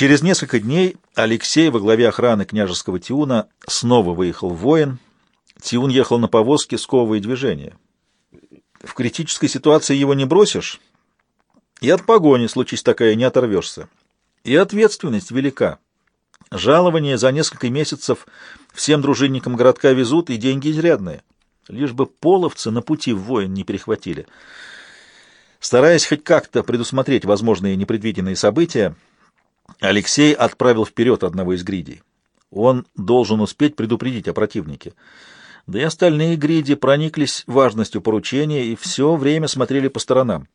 Через несколько дней Алексей во главе охраны княжеского Тиуна снова выехал в воин. Тиун ехал на повозке, сковывая движение. В критической ситуации его не бросишь, и от погони, случись такая, не оторвешься. И ответственность велика. Жалование за несколько месяцев всем дружинникам городка везут, и деньги изрядные. Лишь бы половцы на пути в воин не перехватили. Стараясь хоть как-то предусмотреть возможные непредвиденные события, Алексей отправил вперед одного из гридей. Он должен успеть предупредить о противнике. Да и остальные гриди прониклись важностью поручения и все время смотрели по сторонам.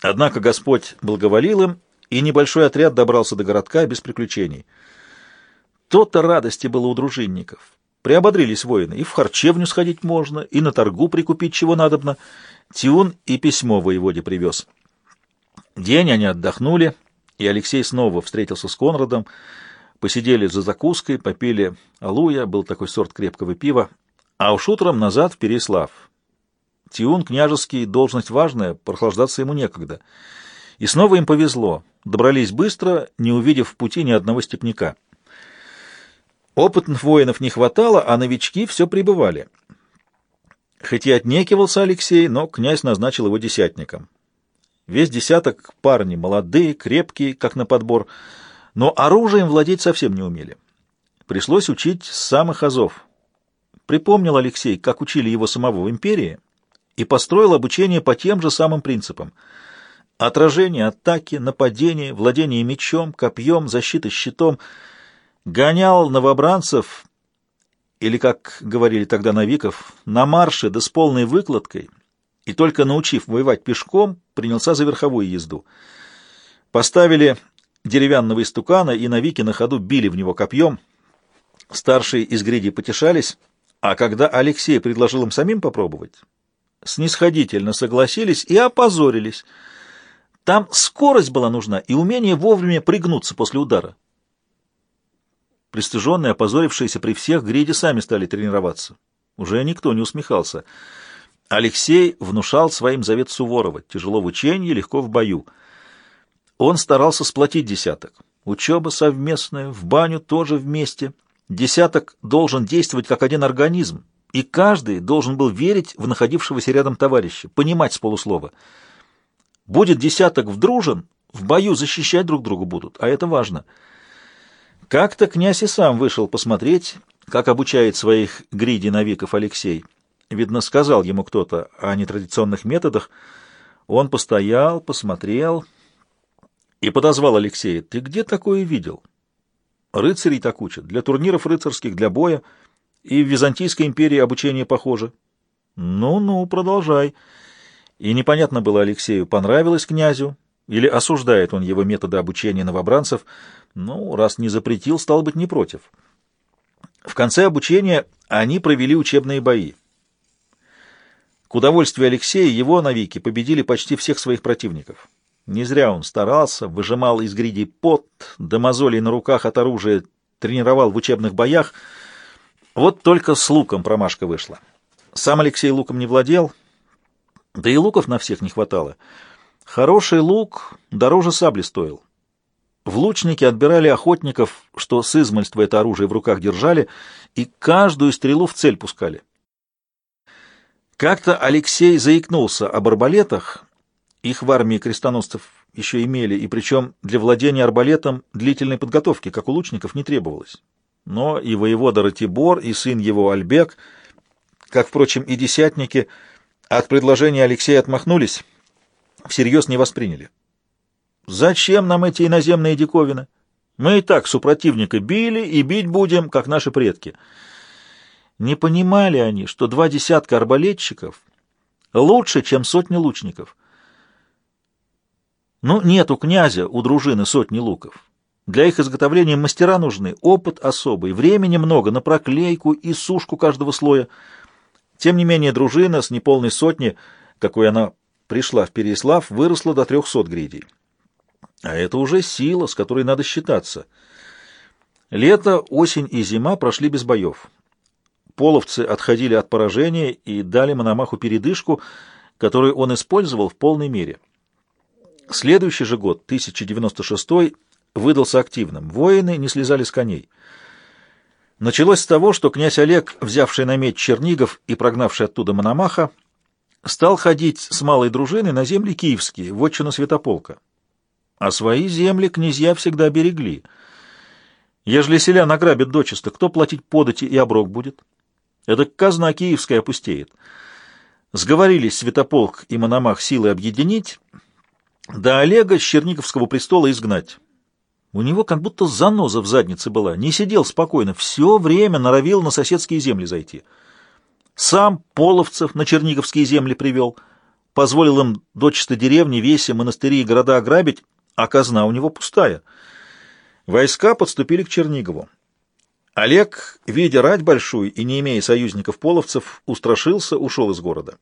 Однако Господь благоволил им, и небольшой отряд добрался до городка без приключений. То-то радости было у дружинников. Приободрились воины, и в харчевню сходить можно, и на торгу прикупить чего надобно. Тиун и письмо воеводе привез. День они отдохнули, и Алексей снова встретился с Конрадом, посидели за закуской, попили алуя, был такой сорт крепкого пива, а уж утром назад в Переслав. Тиун княжеский, должность важная, прохлаждаться ему некогда. И снова им повезло, добрались быстро, не увидев в пути ни одного степняка. Опытных воинов не хватало, а новички все прибывали. Хоть и отнекивался Алексей, но князь назначил его десятником. Весь десяток парни молодые, крепкие, как на подбор, но оружием владеть совсем не умели. Пришлось учить с самых азов. Припомнил Алексей, как учили его самого в империи, и построил обучение по тем же самым принципам. Отражение, атаки, нападение, владение мечом, копьем, защита щитом. Гонял новобранцев, или, как говорили тогда Новиков, на марше да с полной выкладкой — и только научив воевать пешком, принялся за верховую езду. Поставили деревянного истукана, и навики на ходу били в него копьем. Старшие из гриди потешались, а когда Алексей предложил им самим попробовать, снисходительно согласились и опозорились. Там скорость была нужна и умение вовремя пригнуться после удара. Пристыженные, опозорившиеся при всех, гриди сами стали тренироваться. Уже никто не усмехался — Алексей внушал своим завет Суворова «тяжело в учении, легко в бою». Он старался сплотить десяток. Учеба совместная, в баню тоже вместе. Десяток должен действовать как один организм, и каждый должен был верить в находившегося рядом товарища, понимать с полуслова. Будет десяток вдружен, в бою защищать друг друга будут, а это важно. Как-то князь и сам вышел посмотреть, как обучает своих гриди-навиков Алексей. Видно, сказал ему кто-то о нетрадиционных методах. Он постоял, посмотрел и подозвал Алексея. «Ты где такое видел?» «Рыцарей так учат. Для турниров рыцарских, для боя. И в Византийской империи обучение похоже». «Ну-ну, продолжай». И непонятно было Алексею, понравилось князю или осуждает он его методы обучения новобранцев. Ну, раз не запретил, стал быть, не против. В конце обучения они провели учебные бои. К удовольствию Алексея его навики победили почти всех своих противников. Не зря он старался, выжимал из гриди пот, до мозолей на руках от оружия, тренировал в учебных боях. Вот только с луком промашка вышла. Сам Алексей луком не владел, да и луков на всех не хватало. Хороший лук дороже сабли стоил. В лучники отбирали охотников, что с измольства это оружие в руках держали, и каждую стрелу в цель пускали. Как-то Алексей заикнулся об арбалетах. Их в армии крестоносцев еще имели, и причем для владения арбалетом длительной подготовки, как у лучников, не требовалось. Но и воевода Ратибор, и сын его Альбек, как, впрочем, и десятники, от предложения Алексея отмахнулись, всерьез не восприняли. «Зачем нам эти иноземные диковины? Мы и так супротивника били и бить будем, как наши предки». Не понимали они, что два десятка арбалетчиков лучше, чем сотни лучников. Ну, нет у князя, у дружины сотни луков. Для их изготовления мастера нужны, опыт особый, времени много на проклейку и сушку каждого слоя. Тем не менее, дружина с неполной сотни, какой она пришла в Переслав, выросла до трехсот гридей. А это уже сила, с которой надо считаться. Лето, осень и зима прошли без боев половцы отходили от поражения и дали Мономаху передышку, которую он использовал в полной мере. Следующий же год, 1096 выдался активным. Воины не слезали с коней. Началось с того, что князь Олег, взявший на меч Чернигов и прогнавший оттуда Мономаха, стал ходить с малой дружиной на земли киевские, в отчину Святополка. А свои земли князья всегда берегли. Ежели селян ограбят дочисто, кто платить подати и оброк будет? Это казна киевская опустеет. Сговорились Святополк и Мономах силы объединить, да Олега с Черниговского престола изгнать. У него как будто заноза в заднице была, не сидел спокойно, все время норовил на соседские земли зайти. Сам половцев на черниговские земли привел, позволил им дочисто деревни, веси, монастыри и города ограбить, а казна у него пустая. Войска подступили к Чернигову. Олег, видя рать большую и не имея союзников половцев, устрашился, ушел из города.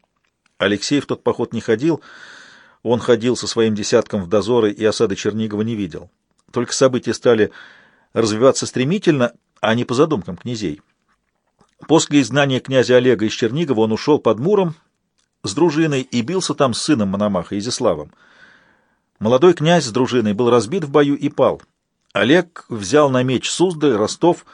Алексей в тот поход не ходил, он ходил со своим десятком в дозоры и осады Чернигова не видел. Только события стали развиваться стремительно, а не по задумкам князей. После изгнания князя Олега из Чернигова он ушел под Муром с дружиной и бился там с сыном Мономаха, Изяславом. Молодой князь с дружиной был разбит в бою и пал. Олег взял на меч Суздаль, Ростов.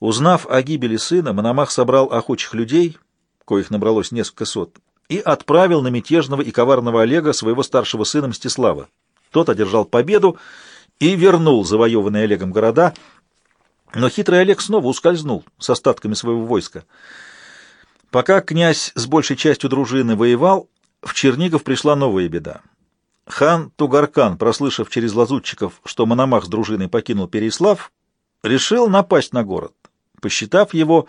Узнав о гибели сына, Мономах собрал охочих людей, коих набралось несколько сот, и отправил на мятежного и коварного Олега своего старшего сына Мстислава. Тот одержал победу и вернул завоеванные Олегом города, но хитрый Олег снова ускользнул с остатками своего войска. Пока князь с большей частью дружины воевал, в Чернигов пришла новая беда. Хан Тугаркан, прослышав через лазутчиков, что Мономах с дружиной покинул Переслав, решил напасть на город, посчитав его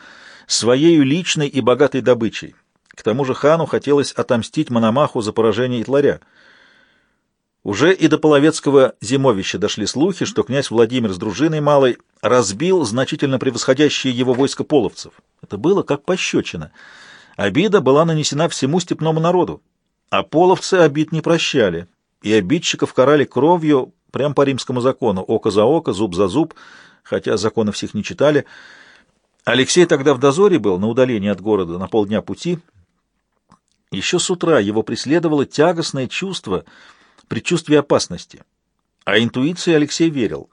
своей личной и богатой добычей. К тому же хану хотелось отомстить Мономаху за поражение Итларя — уже и до Половецкого зимовища дошли слухи, что князь Владимир с дружиной малой разбил значительно превосходящие его войско половцев. Это было как пощечина. Обида была нанесена всему степному народу, а половцы обид не прощали, и обидчиков карали кровью прямо по римскому закону, око за око, зуб за зуб, хотя законы всех не читали. Алексей тогда в дозоре был, на удалении от города, на полдня пути. Еще с утра его преследовало тягостное чувство — предчувствие опасности. А интуиции Алексей верил.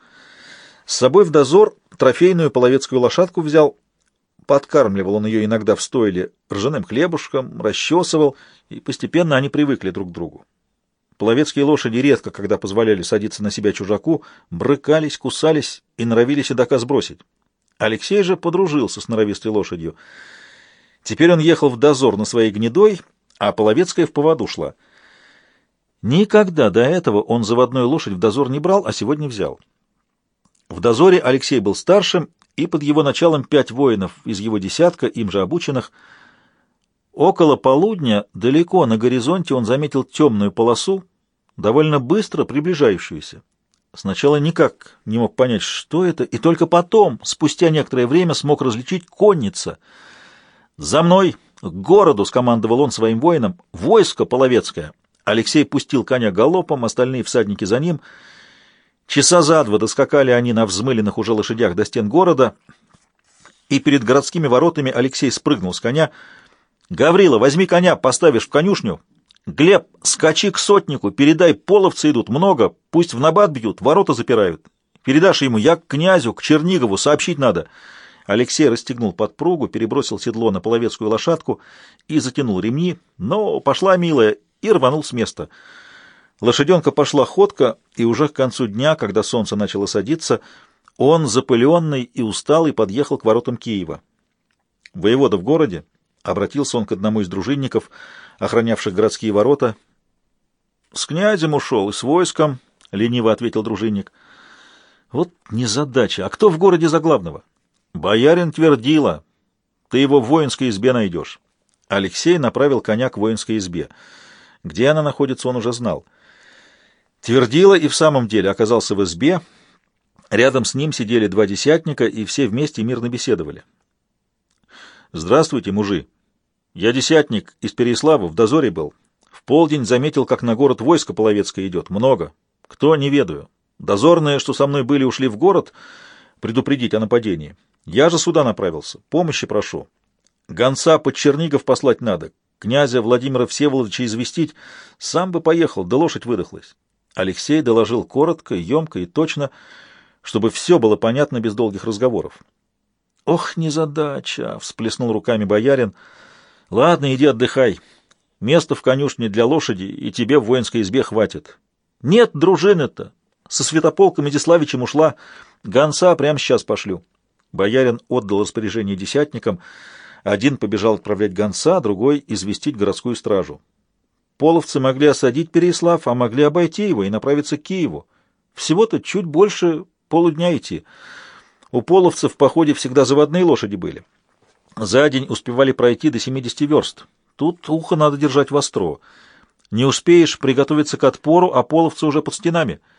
С собой в дозор трофейную половецкую лошадку взял, подкармливал он ее иногда в стойле ржаным хлебушком, расчесывал, и постепенно они привыкли друг к другу. Половецкие лошади редко, когда позволяли садиться на себя чужаку, брыкались, кусались и норовили седока сбросить. Алексей же подружился с норовистой лошадью. Теперь он ехал в дозор на своей гнедой, а Половецкая в поводу шла — Никогда до этого он заводной лошадь в дозор не брал, а сегодня взял. В дозоре Алексей был старшим, и под его началом пять воинов из его десятка, им же обученных. Около полудня, далеко на горизонте, он заметил темную полосу, довольно быстро приближающуюся. Сначала никак не мог понять, что это, и только потом, спустя некоторое время, смог различить конница. «За мной! К городу!» — скомандовал он своим воинам. «Войско половецкое!» Алексей пустил коня галопом, остальные всадники за ним. Часа за два доскакали они на взмыленных уже лошадях до стен города, и перед городскими воротами Алексей спрыгнул с коня. «Гаврила, возьми коня, поставишь в конюшню. Глеб, скачи к сотнику, передай, половцы идут много, пусть в набат бьют, ворота запирают. Передашь ему, я к князю, к Чернигову, сообщить надо». Алексей расстегнул подпругу, перебросил седло на половецкую лошадку и затянул ремни. Но пошла, милая, и рванул с места. Лошаденка пошла ходка, и уже к концу дня, когда солнце начало садиться, он, запыленный и усталый, подъехал к воротам Киева. Воевода в городе, обратился он к одному из дружинников, охранявших городские ворота. — С князем ушел и с войском, — лениво ответил дружинник. — Вот незадача. А кто в городе за главного? — Боярин Твердила. Ты его в воинской избе найдешь. Алексей направил коня к воинской избе — где она находится, он уже знал. Твердила и в самом деле оказался в избе. Рядом с ним сидели два десятника, и все вместе мирно беседовали. «Здравствуйте, мужи. Я десятник из Переслава, в дозоре был. В полдень заметил, как на город войско половецкое идет. Много. Кто, не ведаю. Дозорные, что со мной были, ушли в город предупредить о нападении. Я же сюда направился. Помощи прошу. Гонца под Чернигов послать надо князя Владимира Всеволодовича известить, сам бы поехал, да лошадь выдохлась. Алексей доложил коротко, емко и точно, чтобы все было понятно без долгих разговоров. «Ох, незадача!» — всплеснул руками боярин. «Ладно, иди отдыхай. Места в конюшне для лошади и тебе в воинской избе хватит. Нет дружины-то. Со Святополком Идиславичем ушла. Гонца прямо сейчас пошлю». Боярин отдал распоряжение десятникам. Один побежал отправлять гонца, другой — известить городскую стражу. Половцы могли осадить Переяслав, а могли обойти его и направиться к Киеву. Всего-то чуть больше полудня идти. У половцев в походе всегда заводные лошади были. За день успевали пройти до 70 верст. Тут ухо надо держать востро. Не успеешь приготовиться к отпору, а половцы уже под стенами —